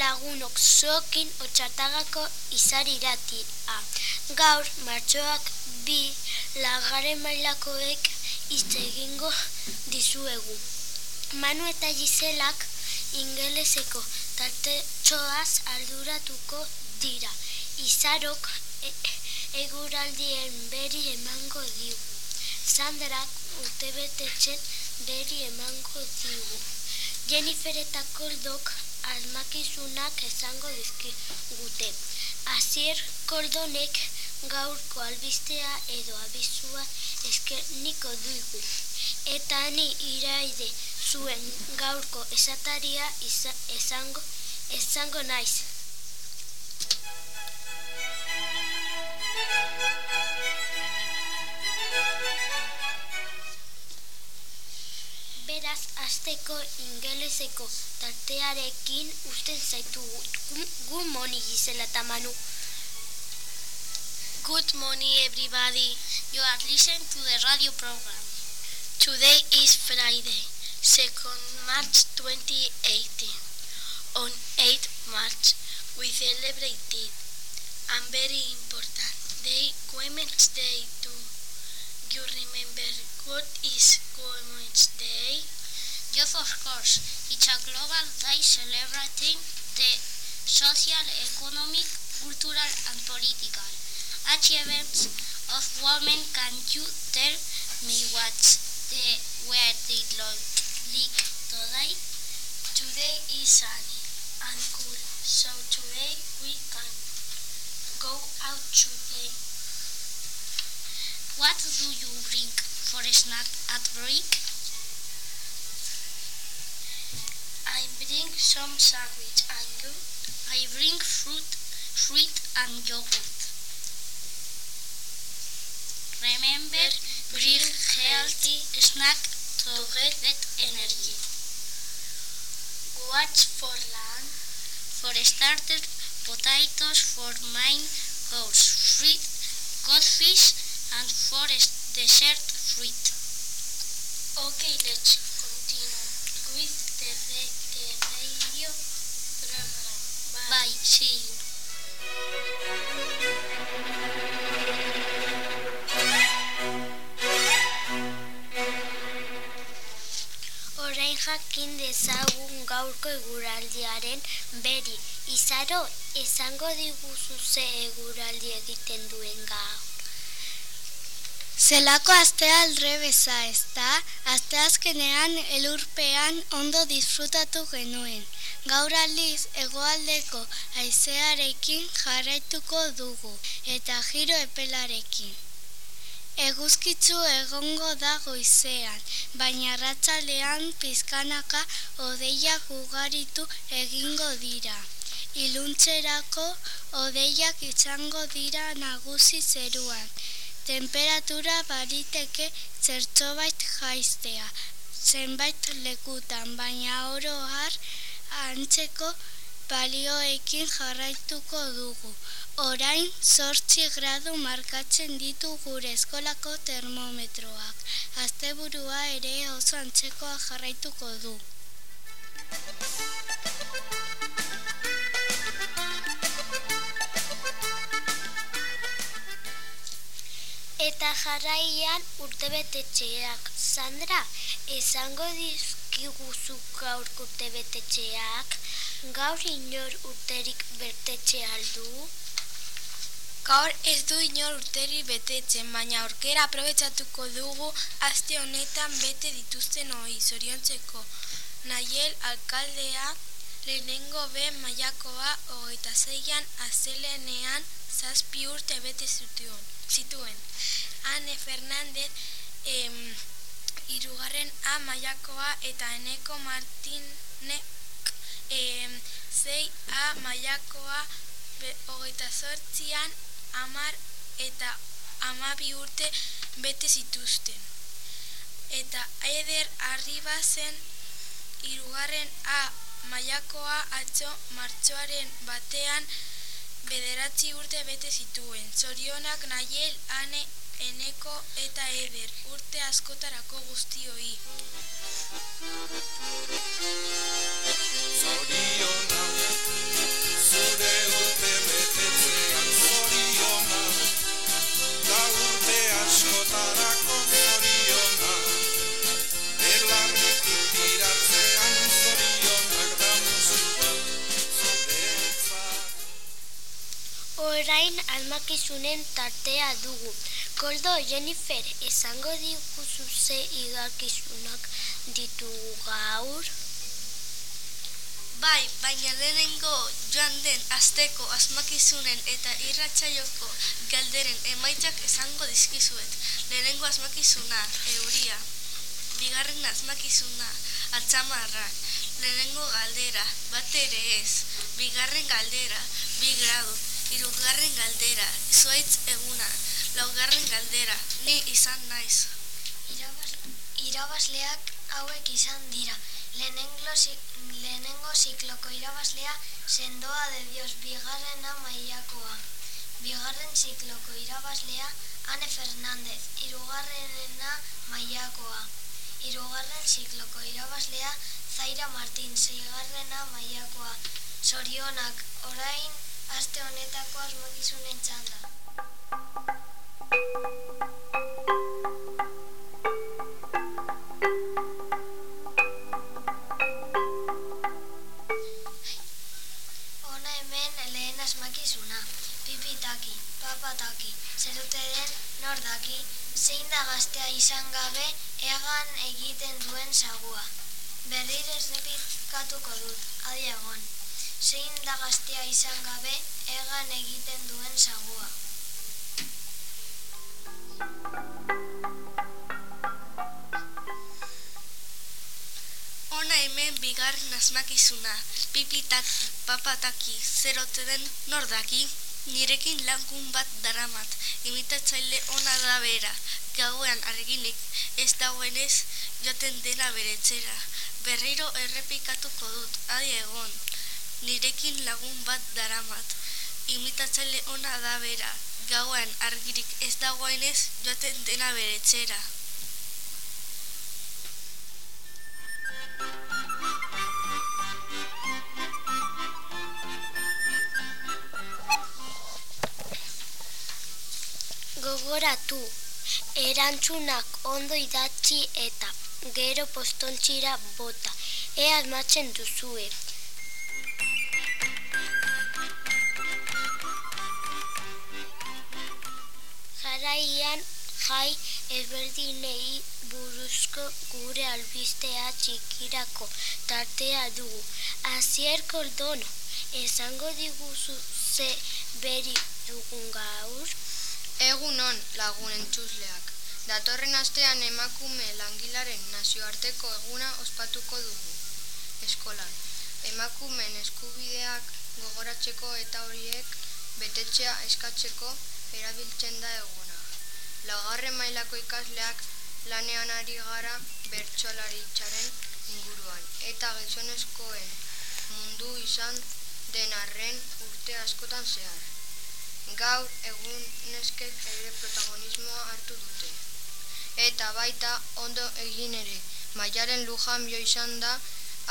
lagunok zokin otxartagako izari iratia. Gaur, martxoak bi lagaren mailakoek izte egingo dizuegu. Manu eta Giselak ingeleseko tartetxoaz alduratuko dira. Izarok e eguraldien beri emango digu. Sandrak urtebetetzen beri emango digu. Jennifer eta Koldok almakizunak esango dizkigute. Azier Koldonek gaurko albistea edo abizua eskeniko dugu. Eta ni iraide zuen gaurko esataria esango, esango naiz. Azteko ingeleseko tartearekin usten zaitu gu moni gizela eta manu. Good morning everybody. You are listening to the radio program. Today is Friday, 2nd March 2018. On 8th March, we celebrated a very important day, Women's Day too. You remember what is Women's Day? Yes, of course. It's a global day celebrating the social, economic, cultural and political achievements of women. Can you tell me what the where they look today? Today is sunny and cool, so today we can go out to play. What do you bring for a snack at break? Some sandwich and you? I bring fruit, fruit and yogurt. Remember, bring healthy snack to get energy. What's for lunch? For starter, potatoes for main course, fruit, codfish and for dessert, fruit. Eguraldiaren beri. Izaro, esango diguzu ze eguraldi egiten duen gaur. Zelako astea aldrebeza ez da, asteazkenean elurpean ondo disfrutatu genuen. Gaur aldiz egoaldeko aizearekin jarraituko dugu eta giro epelarekin. Eguzkitzu egongo da goizean, baina ratzalean pizkanaka odeiak ugaritu egingo dira. Iluntzerako odeiak izango dira nagusi zeruan. Temperatura bariteke zertzobait jaiztea, zenbait lekutan, baina oro har antzeko balioekin jarraituko dugu. Orain zortzi gradu markatzen ditu gure eskolako termometroak. Asteburua ere oso antzekoa jarraituko du. Eta jarraian urtebetetxeak. Sandra, esango dizkiguzu gaur urtebetetxeak, gaur inor urterik bertetxe aldu? Gaur ez du inor urteri betetzen, baina aurkera aprobetsatuko dugu aste honetan bete dituzten hori zoriontzeko. Naiel alkaldea lehenengo be mailakoa hogeita zeian azelenean zazpi urte bete zituen. zituen. Ane Fernandez em, irugarren A mailakoa eta Eneko Martinek em, zei A mailakoa be- hogeita zortzian amar eta amabi urte bete zituzten. Eta Eder Arribazen irugarren A mailakoa atzo martxoaren batean bederatzi urte bete zituen. Zorionak Naiel, Ane, Eneko eta Eder urte askotarako guztioi. Asmakizunen tartea dugu. Koldo, Jennifer, esango diguzu ze igarkizunak ditugu gaur? Bai, baina lehenengo joan den asteko asmakizunen eta irratsaioko galderen emaitzak esango dizkizuet. Lehenengo asmakizuna, euria. Bigarren asmakizuna, atzamarrak. Lehenengo galdera, bat ere ez. Bigarren galdera, bi gradu. Hirugarren galdera, zuaitz eguna. Laugarren galdera, ni izan naiz. Irabazleak hauek izan dira. Lehenengo, lehenengo zikloko irabazlea sendoa de Dios bigarrena maiakoa. Bigarren zikloko irabazlea Ane Fernandez, irugarrenena maiakoa. Irugarren zikloko irabazlea Zaira Martin, zigarrena maiakoa. Sorionak, orain, aste honetako asmokizunen txanda. Ona hemen lehen asmakizuna. Pipitaki, papataki, zerute den nordaki, zein da gaztea izan gabe egan egiten duen sagua. Berriro ez repikatuko dut, adi egon. Zein da gaztea izan gabe egan egiten duen sagua. Ona hemen bigarren asmakizuna, pipitaki, papataki, zerote den nordaki, nirekin lankun bat daramat, imitatzaile ona da bera, gauean arginik ez dagoenez joten dena beretzera. Berriro errepikatuko dut, adi egon, nirekin lagun bat daramat, imitatzaile ona da bera, gauean argirik ez dagoenez joten dena beretzera. Gogoratu, erantzunak ondo idatzi eta gero postontzira bota. Ea asmatzen duzue. Jaraian jai ezberdinei buruzko gure albistea txikirako tartea dugu. Azier Koldono, esango diguzu ze beri dugun gaur? Egunon lagun entzuzleak. Datorren astean emakume langilaren nazioarteko eguna ospatuko dugu. Eskolan. Emakumen eskubideak gogoratzeko eta horiek betetzea eskatzeko erabiltzen da eguna. Lagarren mailako ikasleak lanean ari gara bertsolaritzaren inguruan eta gizonezkoen mundu izan den arren urte askotan zehar. Gaur egun neskek ere protagonismoa hartu dute. Eta baita ondo egin ere, maialen lujan bio izan da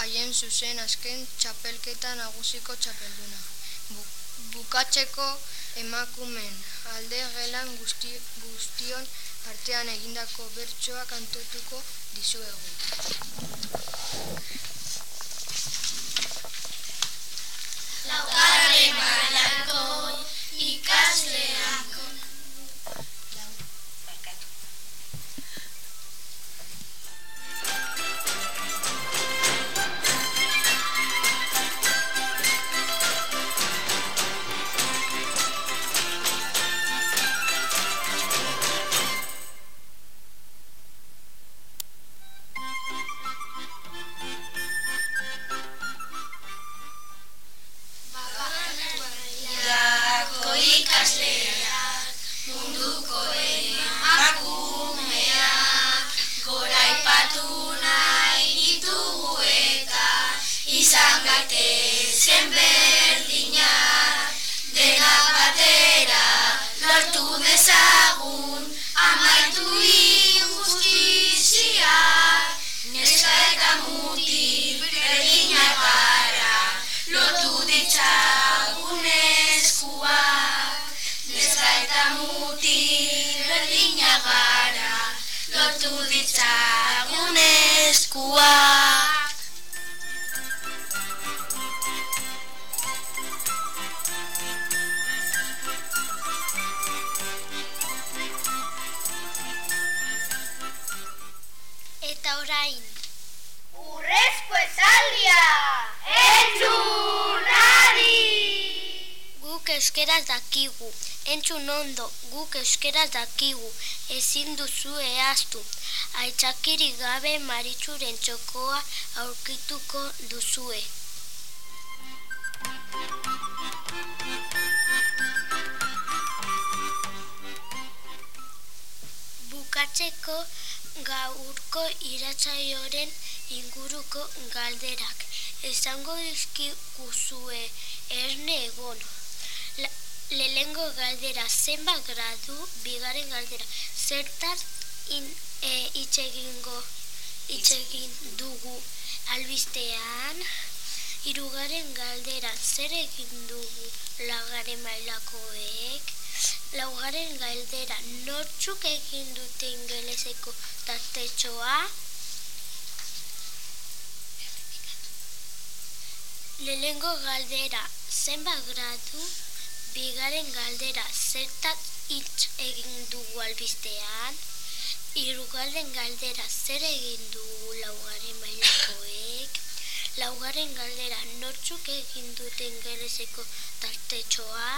haien zuzen azken txapelketa nagusiko txapelduna. Bu, bukatzeko emakumen alde gelan guzti, guztion artean egindako bertsoa kantotuko dizuegu. Laugarren mailako ikasleak lotu ditzagun eskuak euskeraz dakigu, entzun ondo, guk euskeraz dakigu, ezin duzu ehaztu. Aitzakiri gabe maritzuren txokoa aurkituko duzue. Bukatzeko gaurko iratsaioren inguruko galderak. Esango dizkiguzue erne egon. La, lehengo galdera zenbat gradu, bigarren galdera zertaz in, e, itxegingo itxegin dugu albistean. Hirugarren galdera zer egin dugu lagaren mailakoek. Laugarren galdera nortzuk egin dute ingeleseko tartetxoa. Lehengo galdera zenbat gradu, bigarren galdera zertat hitz egin dugu albistean, hirugarren galdera zer egin dugu laugarren mailakoek, laugarren galdera nortzuk egin dute ingeleseko tartetxoa,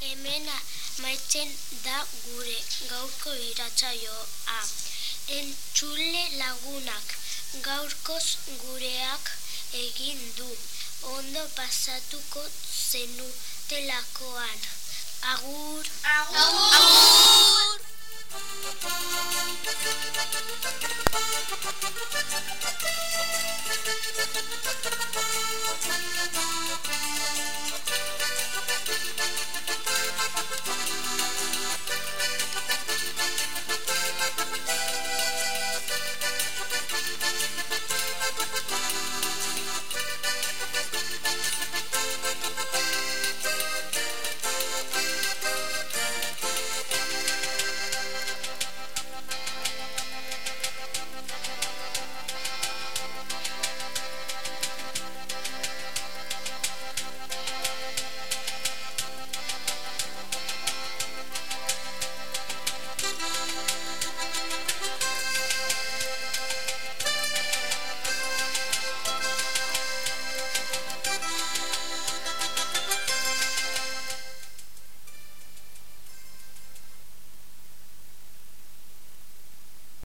Hemena maitzen da gure gaurko iratsaioa. Entzule lagunak gaurkoz gureak egin du. Ondo pasatuko zenutelakoan. Agur! Agur! Agur!